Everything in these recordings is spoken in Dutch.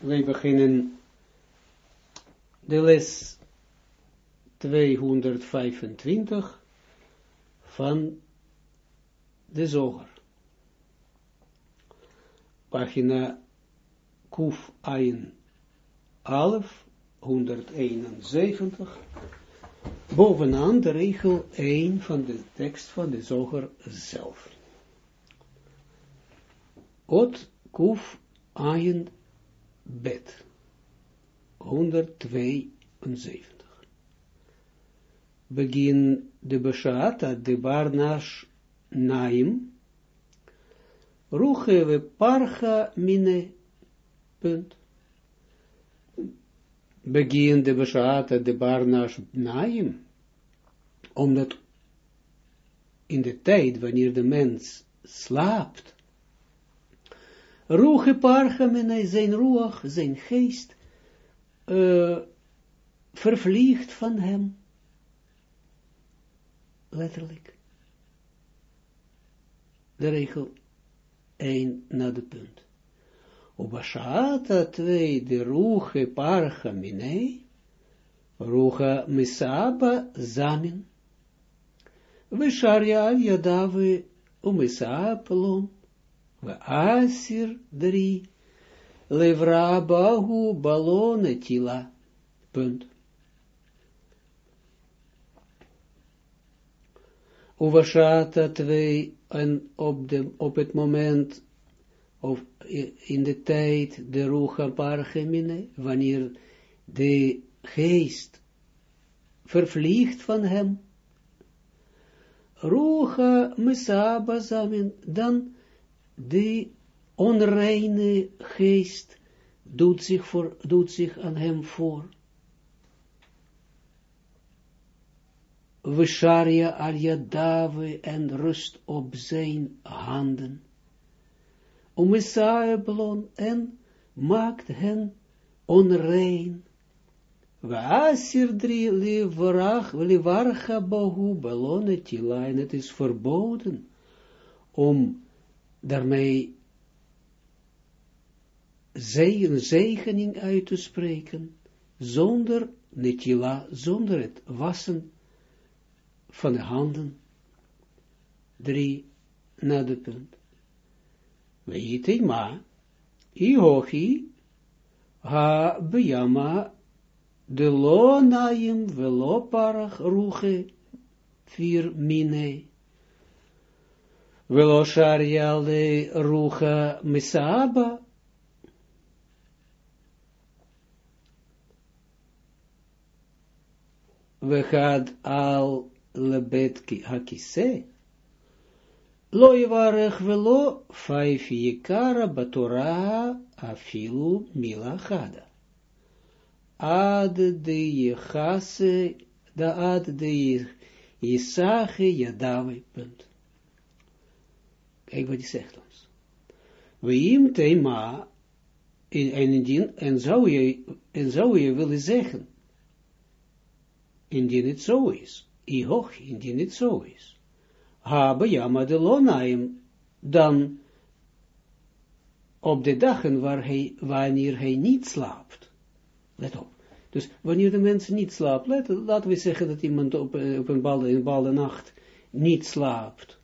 wij beginnen de les 225 van de zoger. Pagina Kuf Ein Alef 171 bovenaan de regel 1 van de tekst van de zoger zelf. Ot Kuf Bet 172 Begin de Beshata de Barnash Naim. Ruche we Parcha Mine punt. Begin de Beshata de Barnash Naim, omdat in de tijd wanneer de mens slaapt, Ruche Parchamene, zijn roeg, zijn geest, uh, vervliegt van hem. Letterlijk. De regel 1 naar de punt. Ubashata 2 de ruche parcha minei, rucha misaba zamin, Visharya al umisapelon, asir drie, levra bahu balone tila. Punt. Uvashata 2 en op, de, het moment of in de tijd de rucha parchemine, wanneer de geest vervliegt van hem, rucha mesaba zamen, dan de onreine geest doet zich, voor, doet zich aan hem voor. Visharya al yadave en rust op zijn handen umesaeblon en maakt hen onrein. Waasir drie livarcha balone tila, en het is verboden om daarmee een zegening uit te spreken, zonder netila, zonder het wassen van de handen. Drie, na de punt. Weet ma, ihochi, ha bejama, de lo naim velo parach ruche, vier mine. Velo shariale rucha misaba. We had al lebetki hakise. Lo yivarech velo vijf yikara batora afilu mila chada. Ad de da ad de yisache yadave, punt. Kijk wat hij zegt ons. Weim thema, en, en, en, zou je, en zou je willen zeggen, indien het zo is, i hoch, indien het zo is ha yama de lonaim, dan op de dagen waar hij, wanneer hij niet slaapt. Let op. Dus wanneer de mens niet slaapt, laten we zeggen dat iemand op, op een bepaalde, nacht niet slaapt,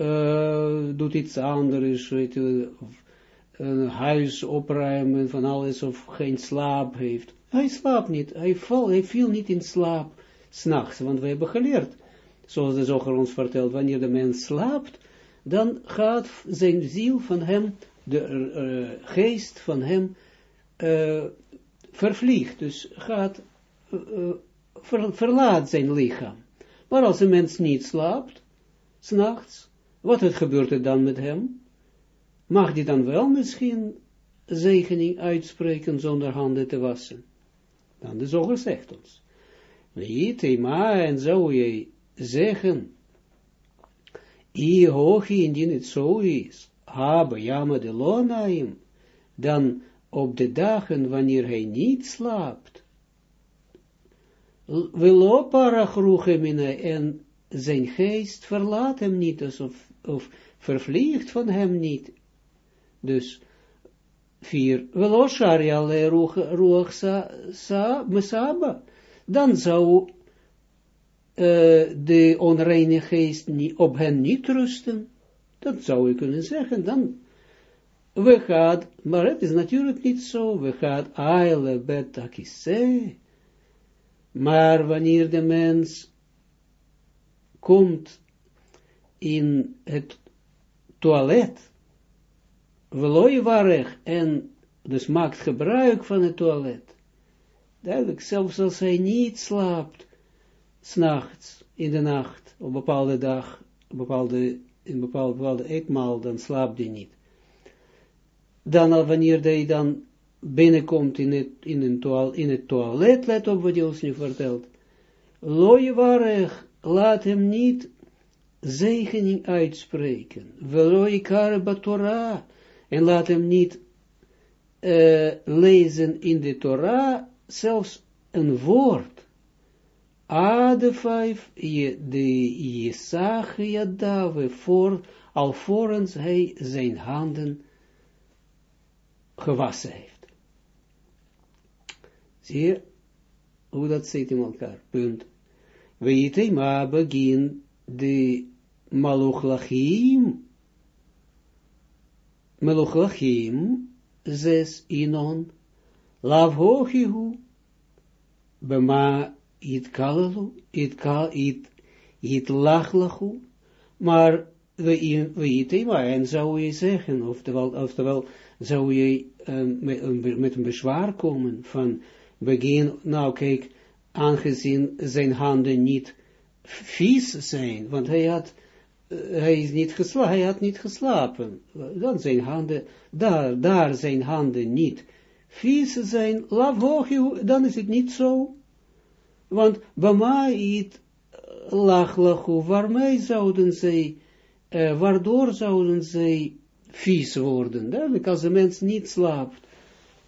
uh, doet iets anders, weet je, een huis opruimen van alles of geen slaap heeft. Hij slaapt niet, hij, val, hij viel niet in slaap s'nachts, want we hebben geleerd zoals de zoger ons vertelt, wanneer de mens slaapt, dan gaat zijn ziel van hem, de geest van hem, uh, vervliegt, dus gaat, ver, verlaat zijn lichaam. Maar als een mens niet slaapt, s'nachts, wat het gebeurt er dan met hem? Mag die dan wel misschien zegening uitspreken zonder handen te wassen? Dan de zoger zegt ons. Maar en zou je zeggen, I indien het zo is, habe de lonaim, dan op de dagen wanneer hij niet slaapt, wil parachruchemine en zijn geest verlaat hem niet, of, of vervliegt van hem niet. Dus vier, velo sharia le ruach sa, sa, mesaba, dan zou uh, de onreine geest niet, op hen niet rusten. Dat zou je kunnen zeggen, dan we gaan, maar het is natuurlijk niet zo, we gaan eile bet akise, maar wanneer de mens komt in het toilet, wareg en dus maakt gebruik van het toilet, duidelijk, zelfs als hij niet slaapt, s'nachts, in de nacht, op bepaalde dag, bepaalde, in bepaalde, bepaalde eetmaal, dan slaapt hij niet. Dan al wanneer hij dan binnenkomt in het, in, een in het toilet, let op wat hij ons nu vertelt, wareg, laat hem niet zegening uitspreken, veloikare Torah, en laat hem niet uh, lezen in de Torah, zelfs een woord. A de vijf, de Jesach Yadave, voor, alvorens hij zijn handen gewassen heeft. Zie je hoe dat zit in elkaar? Punt. Maar begin de Maluchlachim, Maluchlachim, zes inon, lav hochihu, bema it kalalu, it lachlachu, maar we weten, maar en zou je zeggen, oftewel, oftewel zou je um, met, met een bezwaar komen van begin, nou kijk, aangezien zijn handen niet vies zijn, want hij had, uh, hij is niet geslapen, hij had niet geslapen, dan zijn handen, daar, daar zijn handen niet vies zijn, hoog, dan is het niet zo, want Bama it lachlachu, waarmee zouden zij, uh, waardoor zouden zij vies worden? Duidelijk, als de mens niet slaapt,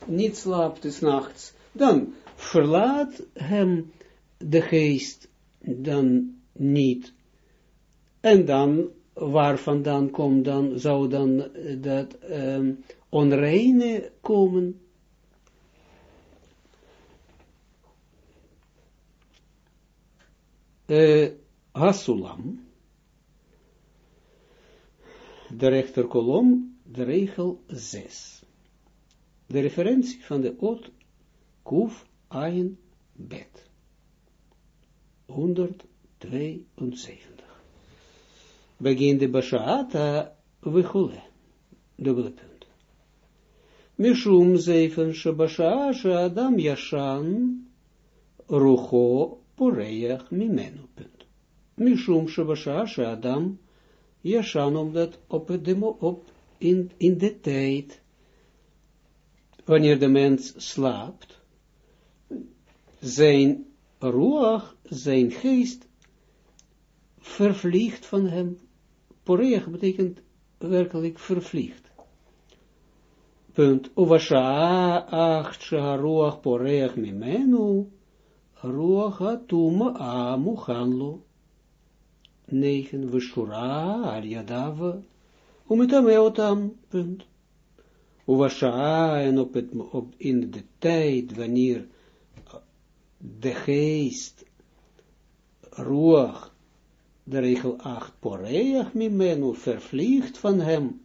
niet slaapt des nachts, dan verlaat hem de geest dan niet. En dan, waar vandaan komt dan, zou dan dat um, onreine komen, uh, Hasulam, de rechterkolom, de regel 6. De referentie van de oot Kuf Ayin Bet. 172. Begin de Bashaata Vichule. Dubbele punt. Mishum zeven Shabasha Adam Yashan Rucho poreach mimenu, punt. Mishum shebasha Adam, Yashan, omdat op, demo, op in, in de tijd, wanneer de mens slaapt, zijn ruach, zijn geest, vervliegt van hem. Poreach betekent werkelijk vervliegt. Punt. Uvasha ach ruach poreach mimenu, Ruach atuma. Negen, vishura al yadav, umitameotam, punt. Uwasha en op, het, op in de tijd wanneer de geest, ruach, de regel 8, mi mimenu, vervliegt van hem,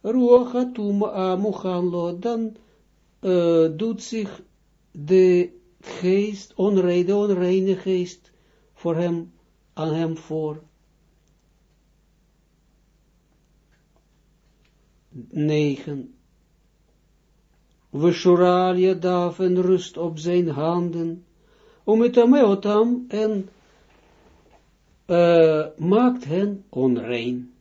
ruach atum amuchanlo, dan uh, doet zich de geest, onreine, onreine geest, voor hem, aan hem voor. 9. Veshuraal daf en rust op zijn handen. om het ameotam en uh, maakt hen onrein.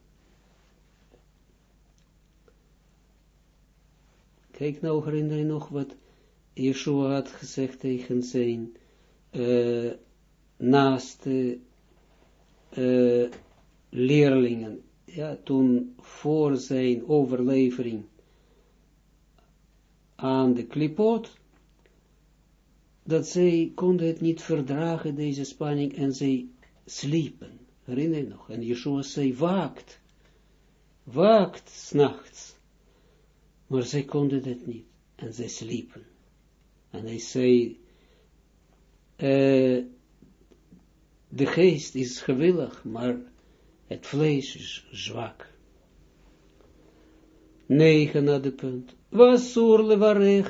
Kijk nou, herinner je nog wat Yeshua had gezegd tegen zijn uh, naaste eh, leerlingen. Ja, toen voor zijn overlevering aan de klipot, dat zij konden het niet verdragen, deze spanning, en zij sliepen. Herinner je nog? En Yeshua zei, waakt, waakt s'nachts. Maar zij konden het niet. En zij sliepen. En hij zei, uh, de geest is gewillig, maar het vlees is zwak. Negen naar de punt. Was surle warech,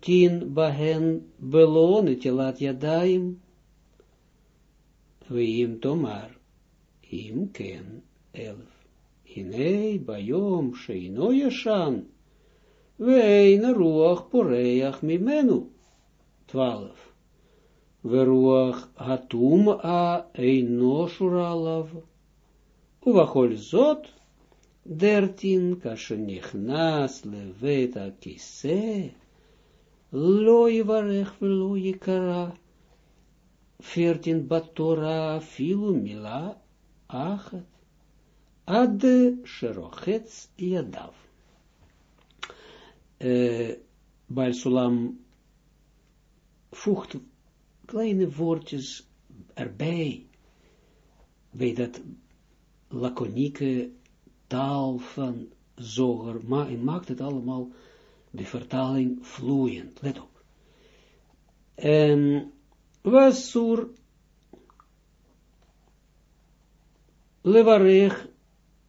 tien bahen belonen te laat jadaim, weim tomar, im ken elf. Hinei bayom sheino yashan, wein ruach poreach mimenu. Twaalf. Veruach hatum a eino shuralav. Uvachol zot, dertien kashenichnas leveta kise, lo yivarech velo yikara, veertien batora filu mila achat, ad sherochetz yadav. Uh, Baal Sulam voegt kleine woordjes erbij, bij dat laconieke taal van zoger, maar en maakt het allemaal de vertaling vloeiend. Let op. En was sur levarech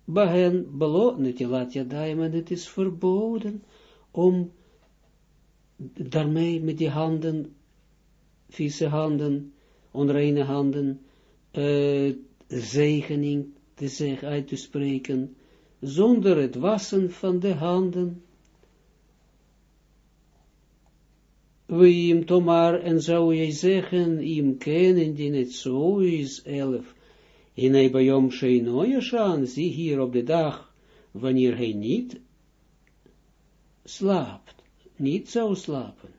bahen belo netilat yadayim en het is verboden om daarmee met die handen vieze handen, onreine handen, uh, zegening te zeggen, uit te spreken, zonder het wassen van de handen. We hem tomar, en zou jij zeggen, hem kennen die het zo is, elf, in hij bij hem sheinoyashan, zie hier op de dag, wanneer hij niet slaapt, niet zou slapen.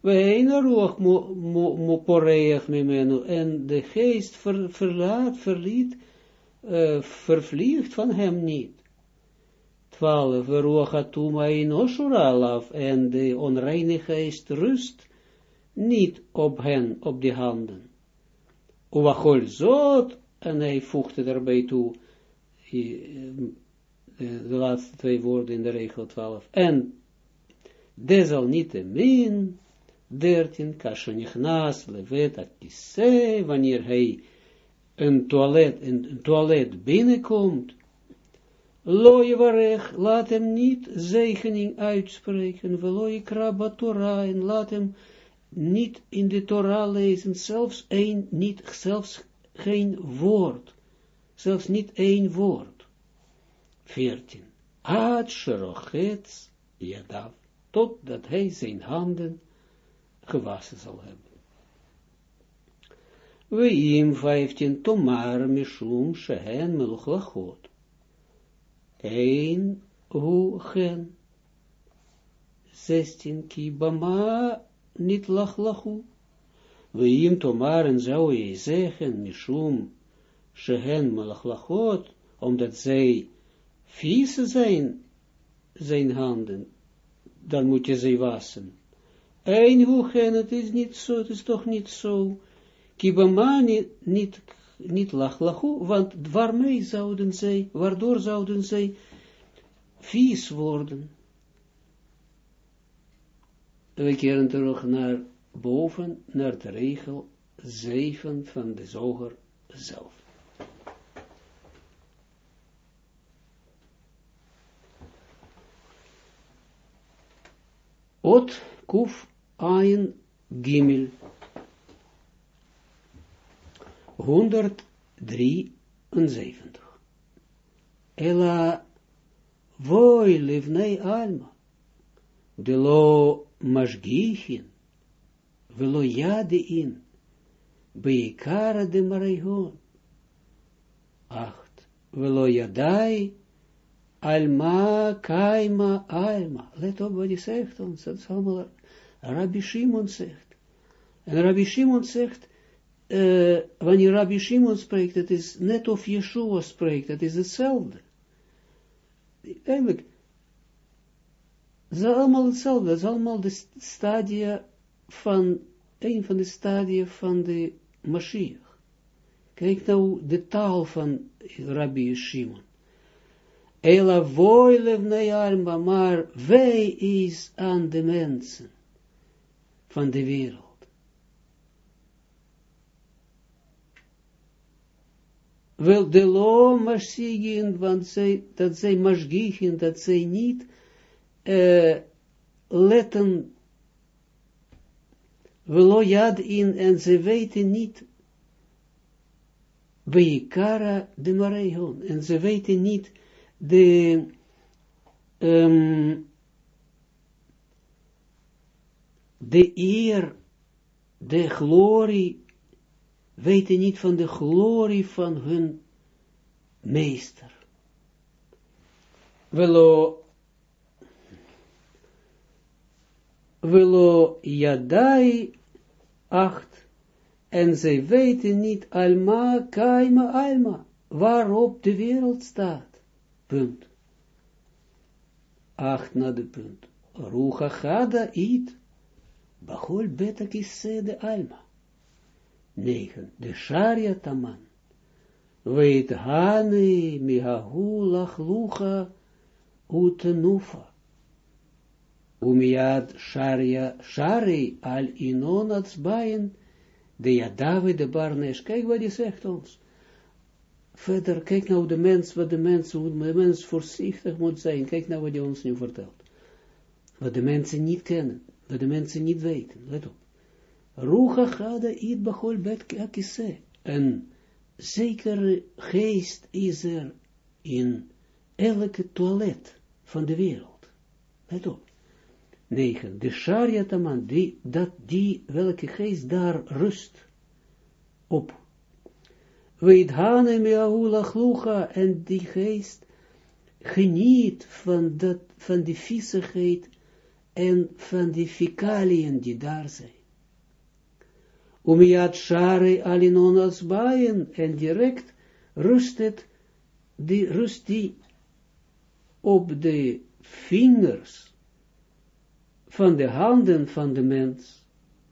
We ruach mo poreach mimenu, en de geest ver, verlaat, verliet, uh, vervliegt van hem niet. Twaalf, ruach atuma in oshuralaf, en de onreine geest rust niet op hen, op die handen. Uwachol zot, en hij voegde daarbij toe, de laatste twee woorden in de regel 12, en desalniettemin, 13, kashonichnas levet akise, wanneer hij een toilet, een toilet binnenkomt, Loyevarech, laat hem niet zegening uitspreken, veloye kraba Torah, en laat hem niet in de Torah lezen, zelfs één, niet, zelfs geen woord, zelfs niet één woord. 14. Ad sherochetz yadav, totdat hij zijn handen gewassen zal hebben. We im 15 tomar mishum shehen meluchlachot. Een hu gen. 16 kibama niet lachlachu. We im tomar en zou je zeggen mishum shehen melachlachot, omdat zij vies zijn, zijn handen, dan moet je ze wassen. Een hoegen, het is niet zo, het is toch niet zo. Kibama niet, niet, niet lachlachu, want waarmee zouden zij, waardoor zouden zij vies worden? We keren terug naar boven, naar de regel 7 van de zoger zelf. Ot kuf Ein Gimel 173 Ela Voi livnei alma. De lo mashgichin velo in beikara de maraigon acht velo yadai alma kaima alma. Let op wat hij zegt ons dat is allemaal Rabbi Shimon zegt. En Rabbi Shimon zegt, uh, wanneer Rabbi Shimon spreekt, het is net of Yeshua spreekt, het is hetzelfde. Eigenlijk, het is allemaal hetzelfde, het is allemaal de stadia van, een van de stadia van de Mashiach. Kijk nou de taal van Rabbi Shimon. Ela voilev alma, maar wij is aan de mensen van de wereld. Wel de lo mashigin, want zij, dat zij mashgichen, dat zij niet uh, letten jad in, en ze weten niet, Beikara de Maregon, en ze weten niet de, um, de eer, de glorie, weten niet van de glorie van hun meester. Velo Velo Yadai acht, en zij weten niet alma kaima alma, waarop de wereld staat. Punt. Acht naar de punt. Rucha chada it, bachol beta de alma. Negen. De sharia taman. Weet hane mihahu lachlucha utenufa. Umiad Sharia Shari al Inon Atzbaien, de David de Barnes. Kijk wat hij zegt ons. Verder, kijk nou de mens, wat de mens, hoe de mens voorzichtig moet zijn. Kijk nou wat hij ons nu vertelt. Wat de mensen niet kennen, wat de mensen niet weten. Let op. Rucha gada it bachol bet akise. Een zekere geest is er in elke toilet van de wereld. Let op. 9. De Sharia Taman, die, dat die, welke geest daar rust op. Weet hane chlucha, en die geest geniet van, dat, van die viezigheid en van die fecaliën die daar zijn. Umiat share alinon als baaien, en direct rust die, die op de vingers van de handen van de mens.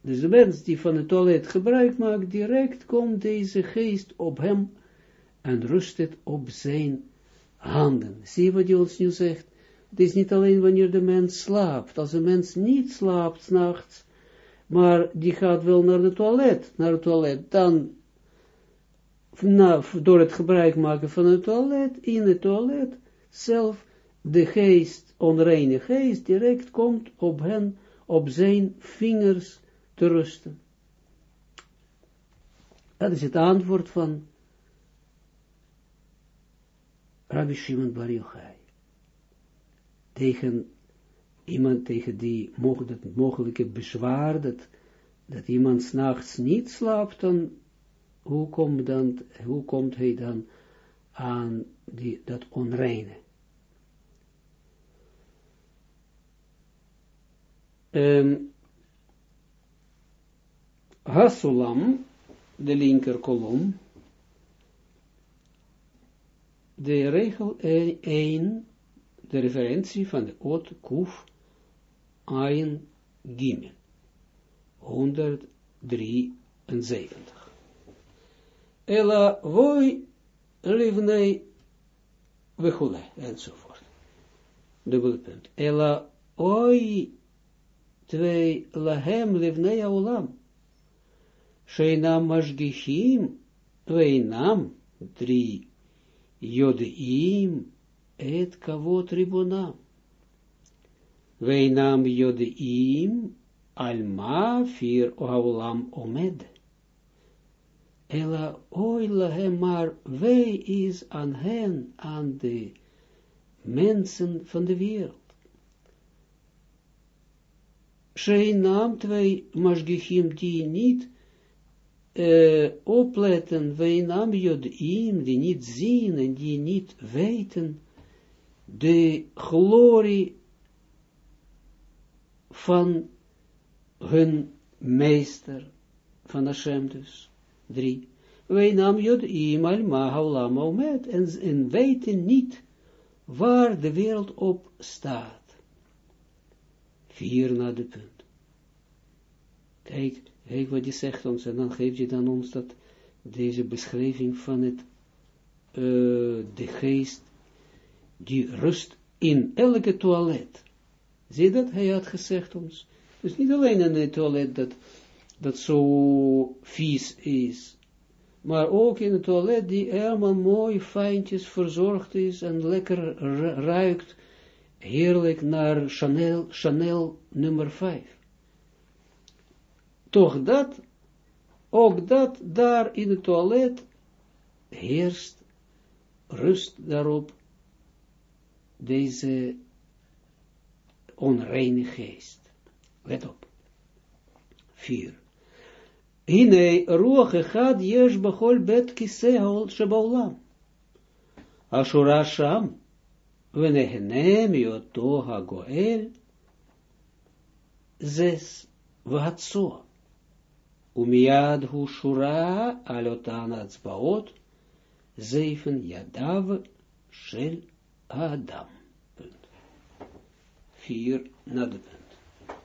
Dus de mens die van het toilet gebruik maakt, direct komt deze geest op hem en rust het op zijn handen. Zie wat hij ons nu zegt? Het is niet alleen wanneer de mens slaapt. Als een mens niet slaapt s'nachts, maar die gaat wel naar het toilet, naar het toilet, dan door het gebruik maken van het toilet, in het toilet, zelf de geest, onreine geest, direct komt op hen, op zijn vingers te rusten. Dat is het antwoord van Rabbi Shimon Bar Yochai. Tegen iemand, tegen die het mogelijke bezwaar, dat, dat iemand s'nachts niet slaapt, dan hoe komt, dan, hoe komt hij dan aan die, dat onreine? Um, de linker kolom, de regel 1, de referentie van de oot kuf ein gimel, 173. Ella voi livnei wechule, enzovoort. Dubbele punt. Ella oi twee lahem levnei olam. Sheinam mashgichim, weinam, drie, jodeim, et kavot ribonam. Weinam jodeim, alma vier olam omed. Ela oi lahem, maar wij is aan hen, aan de mensen van de wereld. Sheinam twee mashgichim die niet uh, opletten, weinam jodim, die niet zien en die niet weten de glorie van hun meester, van Hashem dus. Drie. Weinam jodim al ma omet, en, en weten niet waar de wereld op staat vier naar de punt. Kijk, kijk wat je zegt ons, en dan geeft je dan ons dat, deze beschrijving van het, uh, de geest, die rust in elke toilet. Zie dat? Hij had gezegd ons. Dus niet alleen in het toilet dat, dat zo vies is, maar ook in het toilet die helemaal mooi, fijntjes verzorgd is en lekker ruikt, heerlijk naar Chanel, Chanel nummer 5. Toch dat, ook dat daar in het toilet heerst rust daarop deze onreine geest. Let op. 4. Hine ruach echad yesh bachol bet kisehol shebaulam. Ashura sham, ונהנה מאותו הגואל, זס והצוע, ומיד הוא שורה על אותן הצבעות, zeven yadav shel Adam. Punt. Vier na de punt.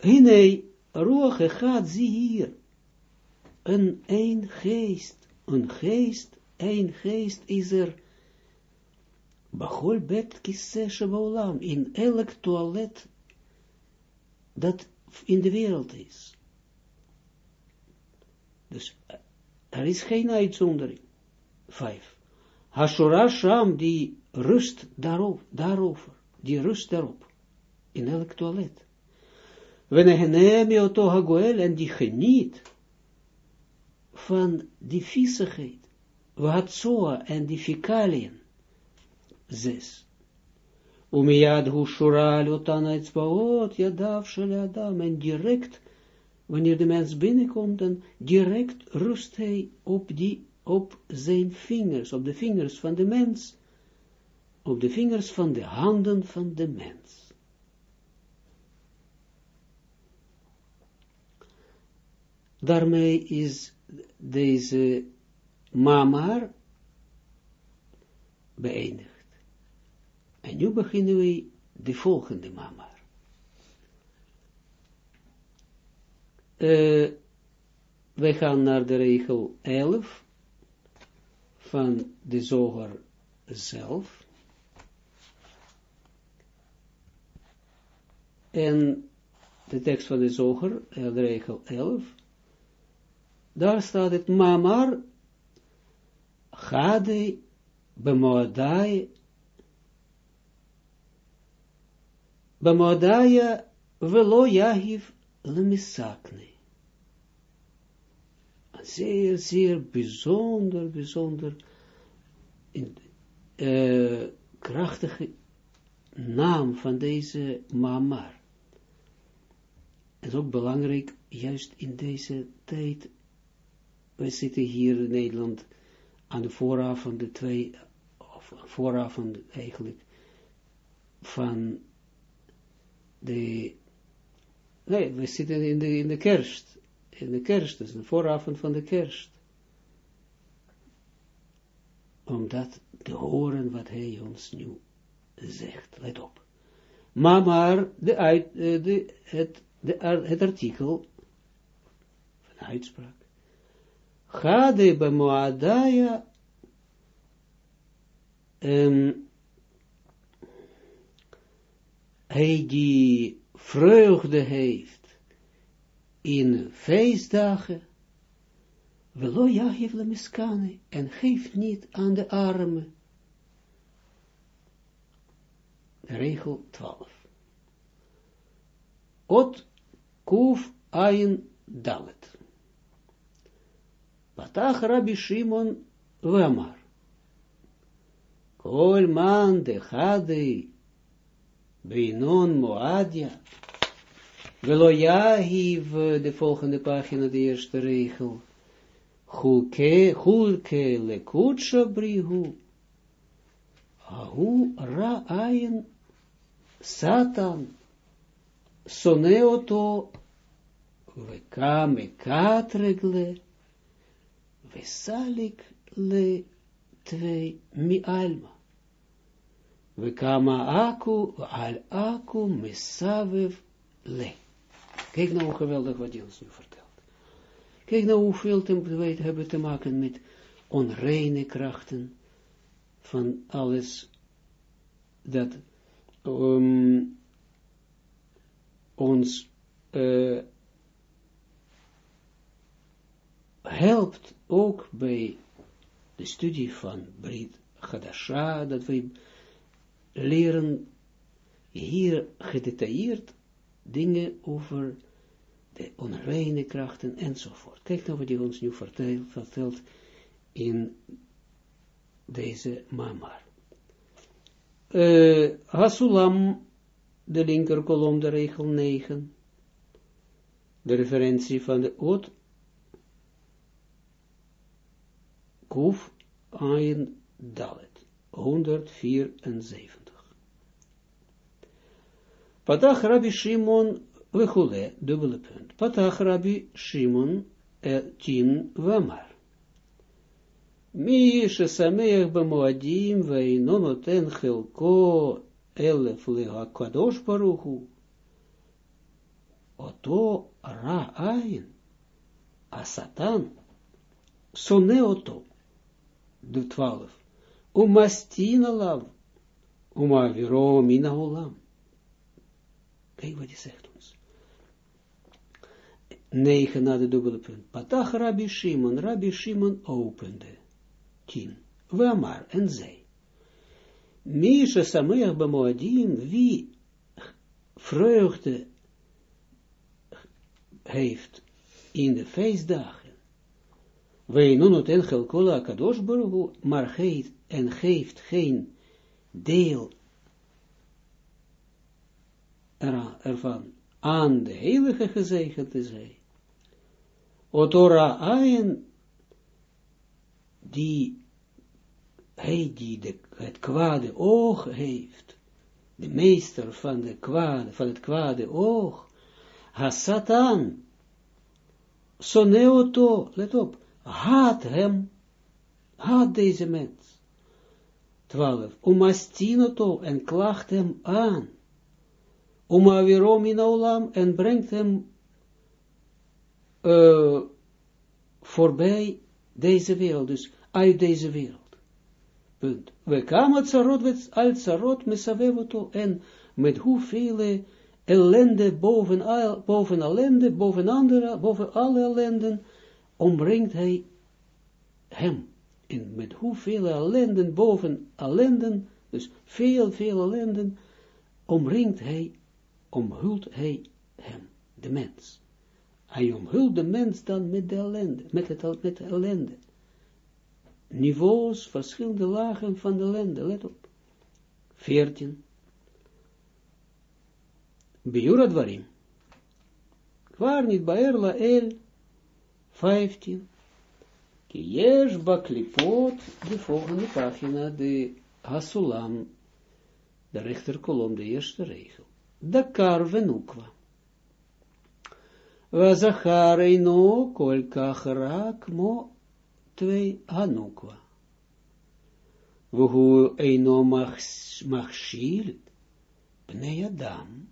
Hine, roche gaat zie hier. Een een geest, een geest, een geest is er. Bachol bet kisse in elk toilet dat in de wereld is. Dus er is geen uitzondering. Vijf. Hashora Sham, die rust daarop, daarover, die rust daarop, in elk toilet. Wenehenemi oto hagoel, en die geniet van die viezigheid, zoa en die fecaliën. Zes. Umiyad hu shura lotana etzbaot, yadav adam, en direct wanneer de mens binnenkomt, dan direct rust hij op, die, op zijn vingers, op de vingers van de mens, op de vingers van de handen van de mens. Daarmee is deze mamar beëindigd. En nu beginnen we de volgende mamar. uh, wij gaan naar de regel 11 van de zoger zelf. En de tekst van de zoger, de regel 11, daar staat het mamar gade bemoadai bemoadaya velo yahiv lemisakne zeer, zeer bijzonder, bijzonder uh, krachtige naam van deze mamar. Het is ook belangrijk, juist in deze tijd, we zitten hier in Nederland aan de vooravond, de twee, of vooravond eigenlijk, van de, nee, we zitten in de, in de kerst, in de kerst, dus de vooravond van de kerst. Om dat te horen wat hij ons nu zegt. Let op. Maar, maar de, uit, eh, de, het, de, het artikel van uitspraak. Gade bemoadaya um, hij die vreugde heeft in feestdagen, velo jahiv le miskane, en geef niet aan de armen. Regel 12. Ot kuf ayin dalet. Patach Rabbi Shimon. Kol man de chade Beinon Moadia Velo Yahiv, de volgende pagina, de eerste regel. Hulke, hulke lekutsha brihu. Ahu ra'ayin satan. Soneoto vekame katregle. Vesalik le twee mi alma. Vekama aku al aku mesavev le. Kijk nou hoe geweldig wat hij ons nu vertelt. Kijk nou hoeveel te, hebben te maken met onreine krachten, van alles dat um, ons uh, helpt ook bij de studie van Brit Hadasha, dat we leren hier gedetailleerd dingen over de onreine krachten enzovoort. Kijk nou wat hij ons nu vertelt, in deze mamar. Uh, Hasulam, de linker kolom, de regel 9, de referentie van de oot, Kuf, Ayin, Dalet, 174. Patach Rabbi Shimon Wechule, dubbele punt. Patach Rabbi Shimon Tin Vamar. Mi shesameach bemoadim veino noten chelko elef leha kadosh baruchu. Oto ra ayin, a satan, sone oto, de twaalf, umastin alav, umaviro mina olam. Kijk wat zegt. 9 na de dubbele punt. Patach Rabbi Shimon, Rabbi Shimon opende. 10. Weamar, en zei. Misha Sameach Bamoadim, wie vreugde heeft in de feestdagen. Wij nunot en gelkola kadosh baruch maar geeft en geeft geen deel ervan aan de heilige gezegende zij. Otora Ayen, die hij die de, het kwade oog heeft, de meester van, de kwade, van het kwade oog, ha-satan, soneoto, let op, haat hem, haat deze mens. 12. Umastinoto en klacht hem aan. Umavirom in olam en brengt hem uh, voorbij deze wereld, dus uit deze wereld. Punt. We kwamen tsarot, al tsarot mesavevoto, en met hoeveel ellende boven, boven ellende, boven andere, boven alle ellenden, omringt hij hem. En met hoeveel ellenden boven ellenden, dus veel, veel ellenden, omringt hij, omhult hij hem, de mens. Hij omhult de mens dan met de ellende, met, het, met de ellende. Niveaus, verschillende lagen van de ellende, let op. 14. Biura dwarim. Waar niet Baerla El, 15. Kiesh baklipot, de volgende pagina, de Hasulam, de rechterkolom, de eerste regel. Dakar venukwa. Wazachar eino kol kach rak mo twee hanukwa. Wuhu eino machshil bnei adam.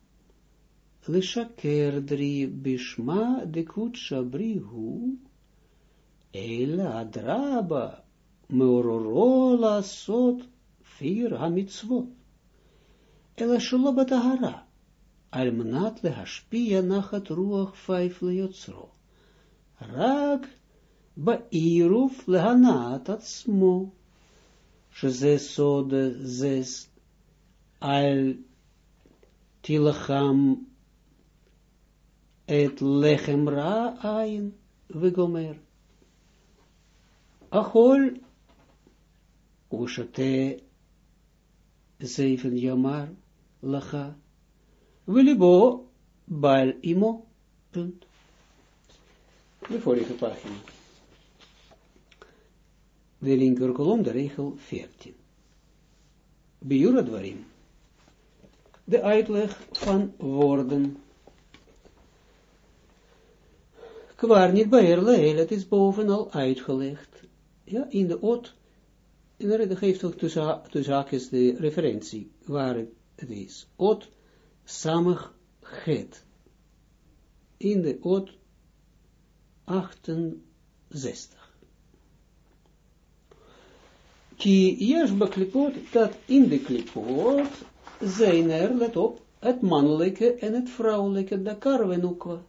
Lishaker dri bishma de kutsha brihu. Ela adraba meororo sot fir hamitzvot. Ela shlo batahara. Al manat le hashpia nachat ruach vijf le yotzro. Rak ba iruf le hanat atzmo. Sheze sod zes al tilacham et lechem ra ayin vigomer. Achol ushate zeven jamar lacha Wilibo bal imo. Punt. De vorige pagina. De linker kolom, de regel 14. Biura dwarim. De uitleg van woorden. Kwaar niet bij Erleel, het is bovenal uitgelegd. Ja, in de ot, in de geeft ook tussen haakjes de referentie, waar het is. Ot samig het. In de oot 68. Ki yes beklipot, dat in de klipot zijn er, let op, het mannelijke en het vrouwelijke, de karvenukwa.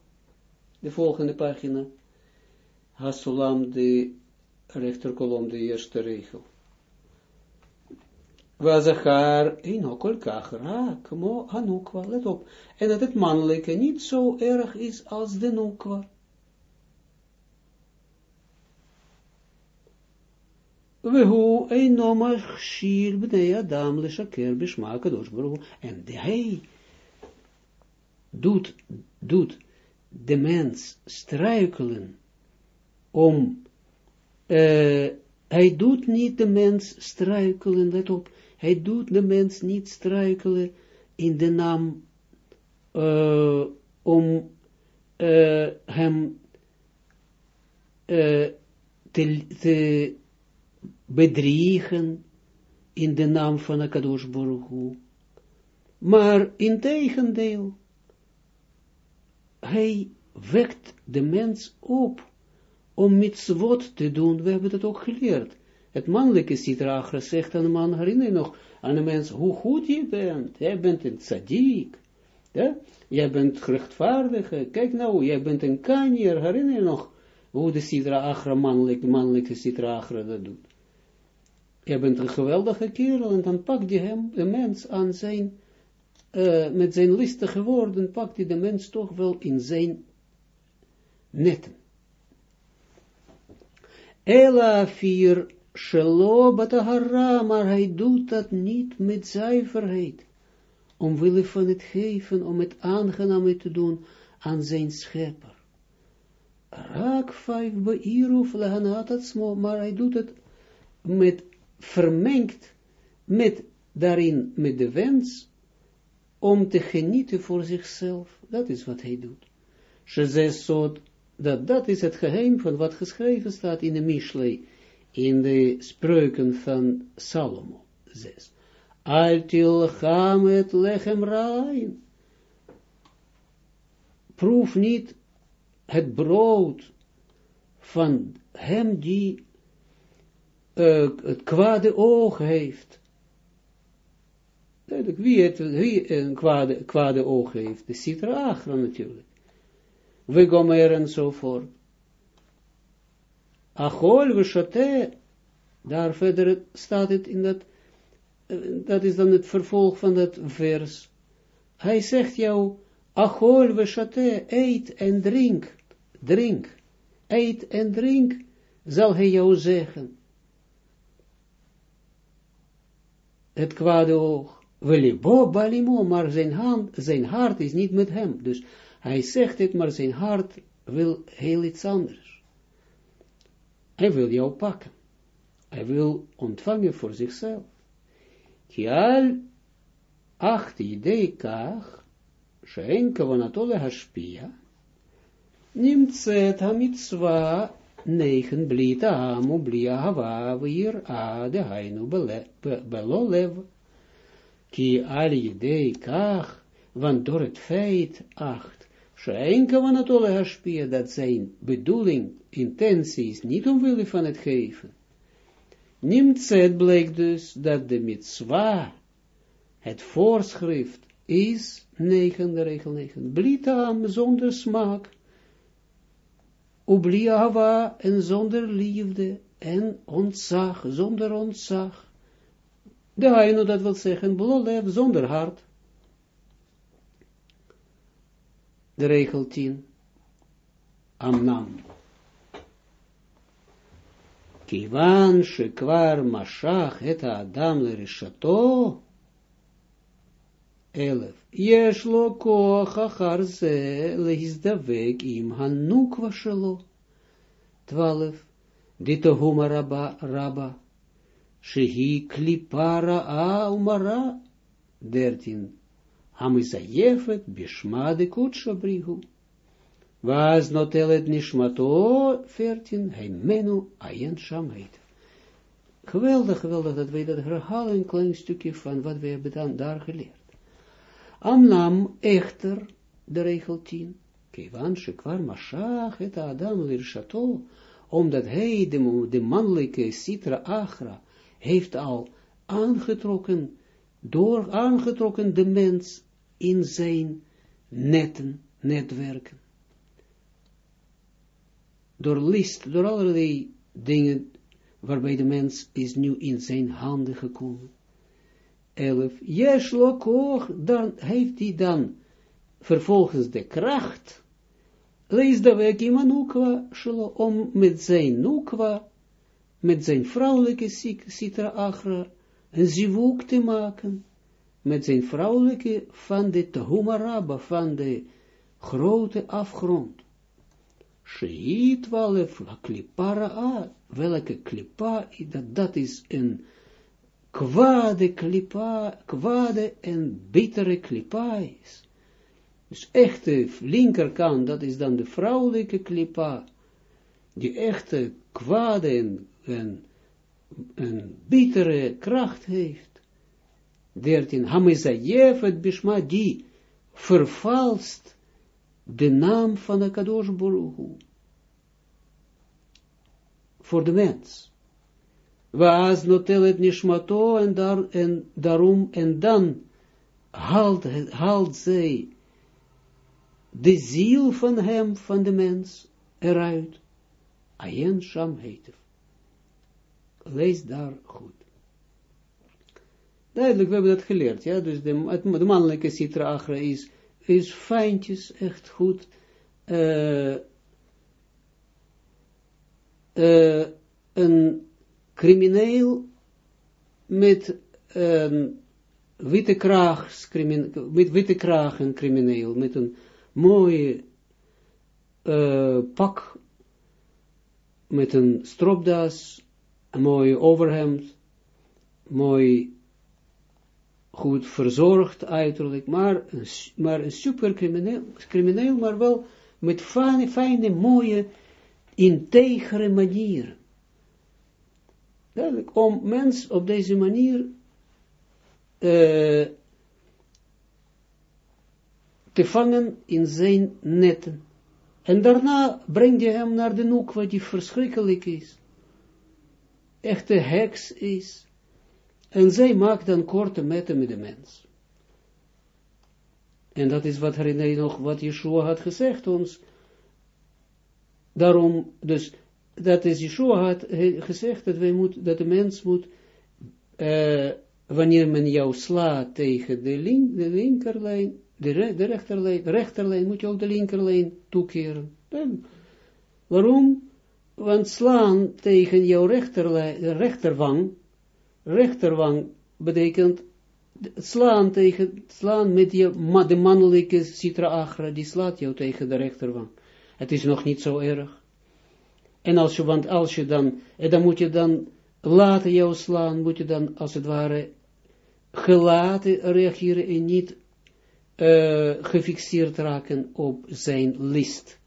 De volgende pagina. Hasulam, de rechterkolom, de eerste regel. Wazachar, ino kolkach raak, mo hanukwa, let op. En dat het mannelijke niet zo erg is als de nukwa. Wehu einomer shir bnei adam leshaker bishma kadosh baruch En hij doet, doet de mens struikelen om, uh, hij doet niet de mens struikelen, let op, hij doet de mens niet struikelen in de naam uh, om uh, hem te, te bedriegen in de naam van Akadosh Baruch Hu. Maar in tegendeel, hij wekt de mens op om mitzvot te doen. We hebben dat ook geleerd. Het mannelijke Sitra zegt aan de man, herinner je nog aan de mens, hoe goed je bent. Jij bent een tzaddik. Ja? Jij bent gerechtvaardige. Kijk nou, jij bent een kanjer. Herinner je nog hoe de Sitra Achra, mannelijke, mannelijke Achra dat doet je bent een geweldige kerel, en dan pakt je hem, de mens, aan zijn, uh, met zijn listige woorden, pakt hij de mens toch wel in zijn netten. Ela vier shelo maar hij doet dat niet met zuiverheid, omwille van het geven, om het aangename te doen aan zijn schepper. Raak vijf beiruf lehanat maar hij doet het met vermengt met daarin met de wens om te genieten voor zichzelf. Dat is wat hij doet. Shezesot, dat, dat is het geheim van wat geschreven staat in de Mishlei, in de spreuken van Salomo. Zes. Altil het lechem rain. Proef niet het brood van hem die uh, het kwade oog heeft. Duidelijk, wie, het, wie een kwade, kwade oog heeft? De Sitra Achra natuurlijk. We gomer enzovoort. Achol, we daar verder staat het in dat, dat is dan het vervolg van dat vers. Hij zegt jou, Achol, we eet en drink, drink, eet en drink, zal hij jou zeggen. het kwade oog. Welibo balimo, maar zijn, zijn hart is niet met hem. Dus hij zegt het, maar zijn hart wil heel iets anders. Hij wil jou pakken. Hij wil ontvangen voor zichzelf. Kial acht idee kach, שאין כוונתו להשפיע, נמצאת המצווה negen bli tahamu bli ahava vir a de hainu belo lev. Ki al idei kach, want door het feit acht, Schenke van bedoeling, intenties, niet omwille van het geven. Nimt het blijkt dus dat de mitzwa, het voorschrift, is negen, regel negen, blitam zonder smaak, Ubliava en zonder liefde en ontzag, zonder ontzag. De Haino dat wil zeggen, blolev zonder hart. De regel 10. Amnam. Kivan shekwar mashach et adam le rishato. Elef. Yesh lo koach achar ze lehizdavek im hanukwa shelo. Twaalf. Ditohuma rabba, rabba. Shehi klipara a umara. Dertien. Hamizayefet bishmade kutsha brihu. Was veertien, hij menu ayen shamait. Geweldig, geweldig dat wij dat herhalen, een klein stukje van wat we hebben dan daar geleerd. Amnam echter, de regel 10, Kevan shekwar mashach et adam lirshato, omdat hij de, de mannelijke Sitra Achra heeft al aangetrokken, door aangetrokken de mens in zijn netten, netwerken. Door list, door allerlei dingen waarbij de mens is nu in zijn handen gekomen. 11. Jeslo koch, dan heeft hij dan vervolgens de kracht, lees de weg in nukwa, om met zijn nukwa, met zijn vrouwelijke sitra achra, een zivuk te maken, met zijn vrouwelijke van de Tahumaraba, van de grote afgrond. Sheit walef klipara welke klipa, dat, dat is een kwade klipa, kwade en bittere klipa is. Dus echte linkerkant, dat is dan de vrouwelijke klipa, die echte kwade en, en, en bittere kracht heeft. 13. Hamizayev het bishma, die vervalst de naam van de Kadosh Baruch voor de mens. Was notel het nishmato en, daar, en daarom, en dan haalt, haalt zij de ziel van hem, van de mens, eruit. Ayen Sham heet Lees daar goed. Duidelijk, we hebben dat geleerd, ja, dus de, de mannelijke citra achra is, is fijntjes, echt goed, uh, uh, een crimineel met um, witte kraag, met witte kraag een crimineel, met een mooie uh, pak, met een stropdas, een mooie overhemd, mooi goed verzorgd uiterlijk, maar, maar een super crimineel, maar wel met fijne, fijne mooie, integere manier. Duidelijk, om mens op deze manier uh, te vangen in zijn netten. En daarna breng je hem naar de noek wat die verschrikkelijk is. Echte heks is. En zij maakt dan korte metten met de mens. En dat is wat René nog, wat Yeshua had gezegd ons. Daarom, dus, dat is Yeshua had gezegd, dat, wij moet, dat de mens moet, uh, wanneer men jou slaat tegen de, link, de linkerlijn, de, de rechterlijn, rechterlijn, moet je ook de linkerlijn toekeren. Waarom? Want slaan tegen jouw rechterlijn, rechterwang, rechterwang betekent slaan tegen, slaan met je, de mannelijke citra agra, die slaat jou tegen de rechterwang. Het is nog niet zo erg. En als je, want als je dan, en dan moet je dan laten jou slaan, moet je dan als het ware gelaten reageren en niet uh, gefixeerd raken op zijn list,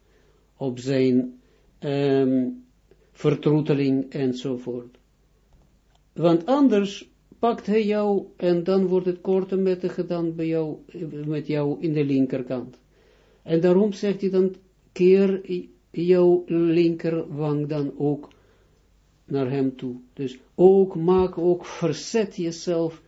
op zijn um, vertroeteling enzovoort. Want anders pakt hij jou en dan wordt het korte met gedaan bij jou, met jou in de linkerkant. En daarom zegt hij dan, keer jouw linkerwang dan ook naar hem toe. Dus ook, maak ook, verzet jezelf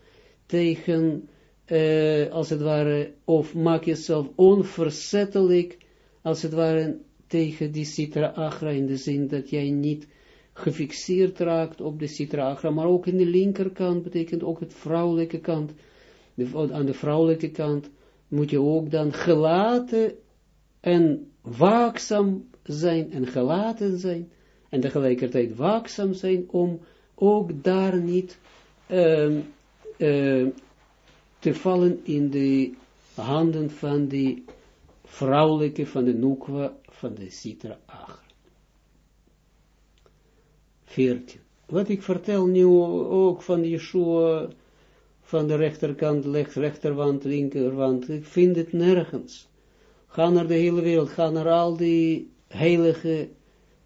tegen, uh, als het ware, of maak jezelf onverzettelijk, als het ware, tegen die citra agra, in de zin dat jij niet gefixeerd raakt op de citra agra, maar ook in de linkerkant, betekent ook het vrouwelijke kant, aan de vrouwelijke kant, moet je ook dan gelaten en waakzaam zijn en gelaten zijn, en tegelijkertijd waakzaam zijn om ook daar niet uh, uh, te vallen in de handen van die vrouwelijke, van de Nukwa, van de Sitra Acher. 14. Wat ik vertel nu ook van Yeshua, van de rechterkant, rechterwand, linkerwand, ik vind het nergens. Ga naar de hele wereld, ga naar al die heilige,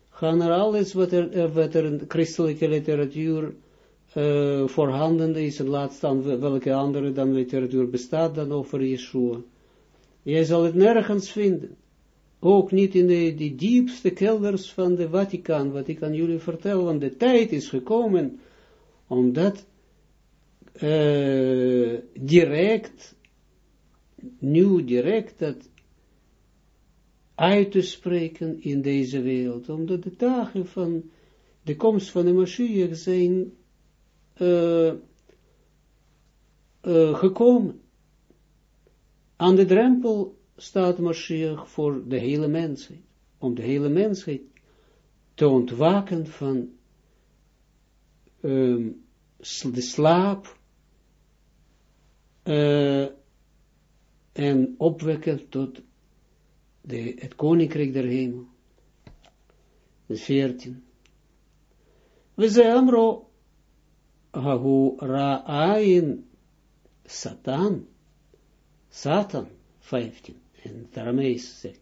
ga naar alles wat er, wat er in christelijke literatuur uh, voorhanden is, en laat staan welke andere dan literatuur bestaat dan over Yeshua. Jij zal het nergens vinden. Ook niet in de die diepste kelders van de Vaticaan, wat ik aan jullie vertel, want de tijd is gekomen omdat uh, direct, nu direct dat uit te spreken in deze wereld, omdat de dagen van de komst van de Mashiach zijn uh, uh, gekomen. Aan de drempel staat Mashiach voor de hele mensheid, om de hele mensheid te ontwaken van um, de slaap uh, en opwekken tot de, het koninkrijk der hemel. De 14. We zijn amro hahu ra'ain satan, satan, 15 in het Aramees zegt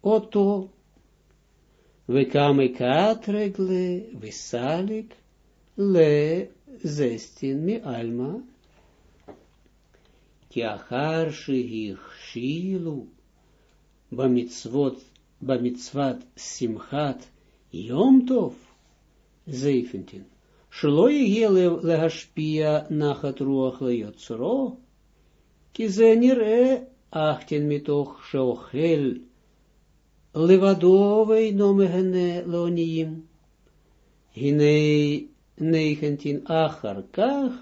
oto, we kame katregle, we salik, le zestin mi alma, kia harshi shilu, bamitzvat simchat simhat zeifintin, je gie lehashpia nachat ruach le ruach leyotzro, ki ze nire 18 mitoch sheochel Levadovei nomehene loniim. Hinei 19 achar kach,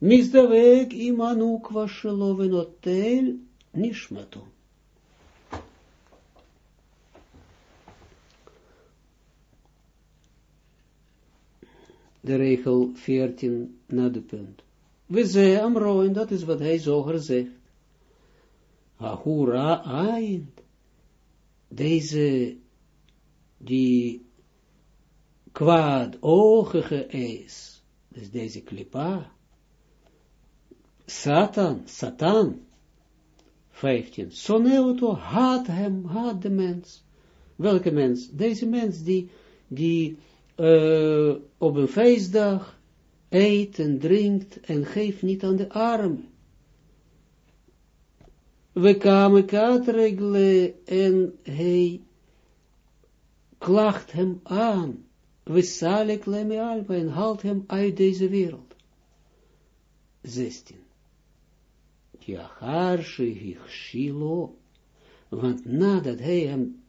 misdavek imanu kwasheloven hotel nishmato. De regel 14 na. We zeggen Amro, en dat is wat hij zoger zegt. Ahura aind deze, die kwaadogige is, dus deze klipa, Satan, Satan, 15, Soneuto haat hem, haat de mens. Welke mens? Deze mens die, die uh, op een feestdag eet en drinkt en geeft niet aan de armen we kwamen katregle en hij klacht hem aan. We salek leme alba en haalt hem uit deze wereld. 16. Jachar shilo, want nadat hij hem,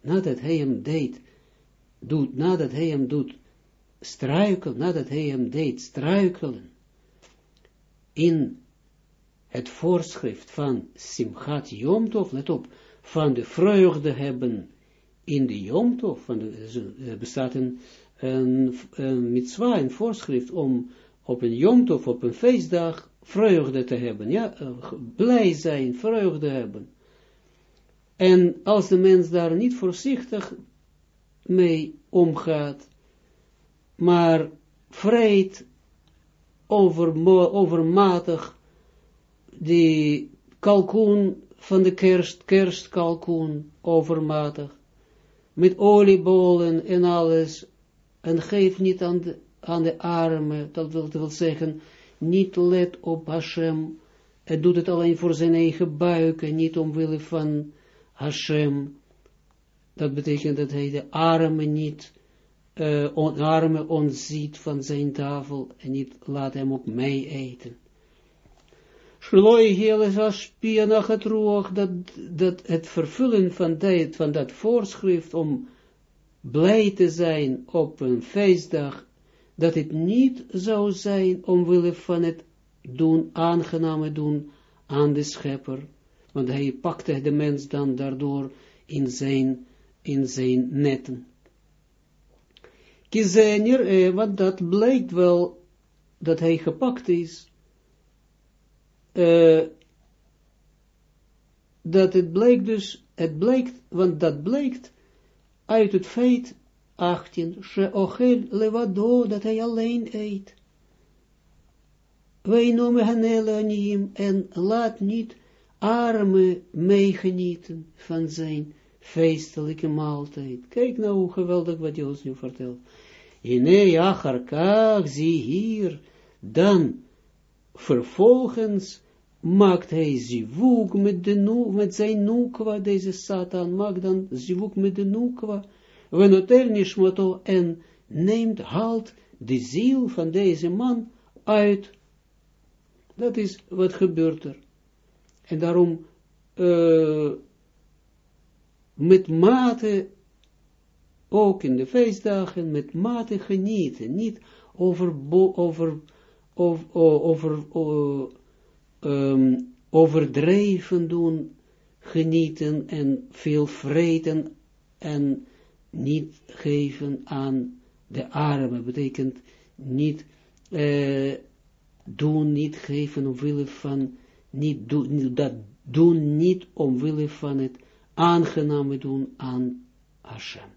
nadat hij hem deed, doet, nadat hij hem doet struikelen, nadat hij hem deed struikelen, in het voorschrift van Simchat Yomtov, let op, van de vreugde hebben in de Yomtov, van de, er bestaat een, een, een mitzwa, een voorschrift om op een Yomtov, op een feestdag, vreugde te hebben, ja, blij zijn, vreugde hebben. En als de mens daar niet voorzichtig mee omgaat, maar vreed over, overmatig die kalkoen van de kerst, kerstkalkoen, overmatig, met oliebollen en alles, en geef niet aan de, aan de armen, dat wil, dat wil zeggen, niet let op Hashem, het doet het alleen voor zijn eigen buik, en niet omwille van Hashem, dat betekent dat hij de armen niet, uh, on, armen ontziet van zijn tafel, en niet laat hem ook mee eten. Shloi heles aspia nach het roog, dat, dat het vervullen van dat, van dat voorschrift om blij te zijn op een feestdag, dat het niet zou zijn omwille van het doen, aangename doen aan de schepper, want hij pakte de mens dan daardoor in zijn, in zijn netten. Kizenir, eh, want dat blijkt wel dat hij gepakt is, uh, dat het blijkt dus, het blijkt, want dat blijkt uit het feit 18, she'ochel levado, dat hij alleen eet. Wij noemen hanele en laat niet armen meegenieten van zijn feestelijke maaltijd. Kijk nou hoe geweldig wat Joost nu vertelt. Ine acharkach, zie hier, dan vervolgens maakt hij zivuk met, de nu, met zijn nukwa, deze Satan maakt dan zivuk met de nukwa, venotel nishmato, en neemt, haalt de ziel van deze man uit. Dat is wat gebeurt er. En daarom, uh, met mate, ook in de feestdagen, met mate genieten, niet over, over, over, over, um, overdreven doen, genieten en veel vreten en niet geven aan de armen, betekent niet uh, doen, niet geven omwille van, niet doen, dat doen niet omwille van het aangename doen aan Hashem.